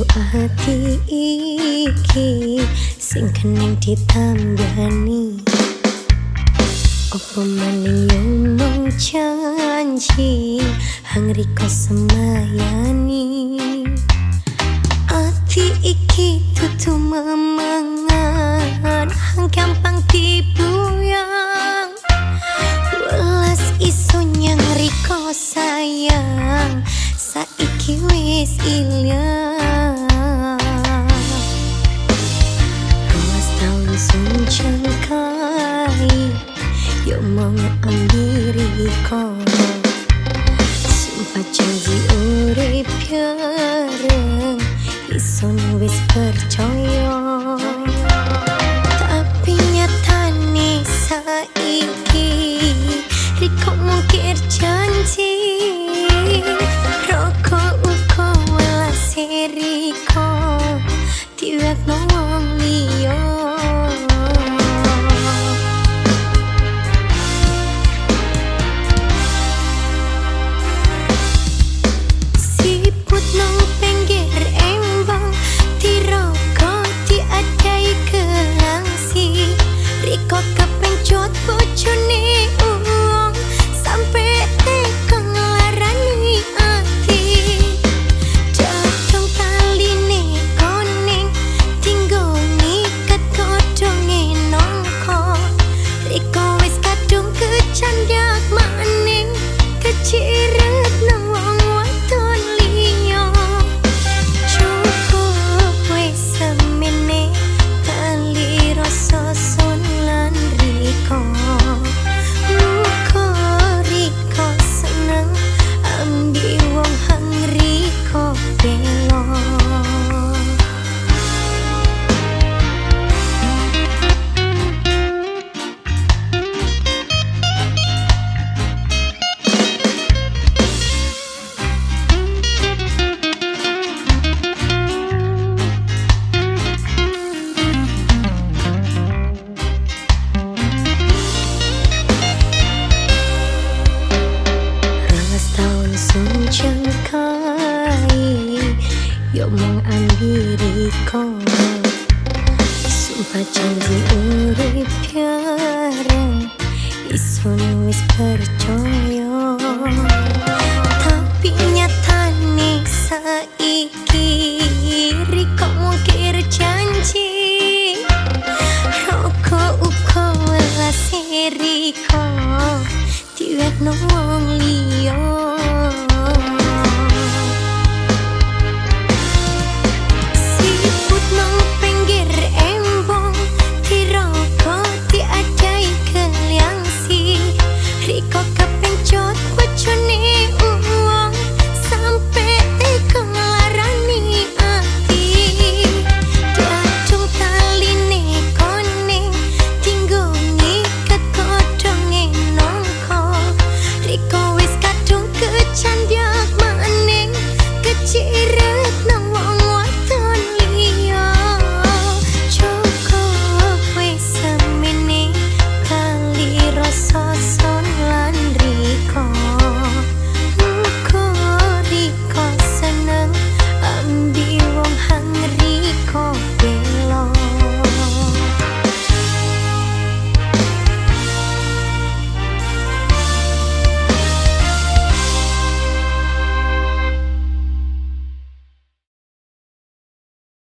hati iki sing keneng ditambani Opo maning yo mong janji hang riko semayani. Ati iki tutu memangan hang gampang dibuyang coma Simpatiazi ori piară Iso nu vezi fără Ramas tahun sunjang kai Yo mong ambiri ko Sumpah janji urip bareng Isun wis percaya Tapi nyatane saiki Riko mungkir janji Roko uko welas Riko Tiwek no wong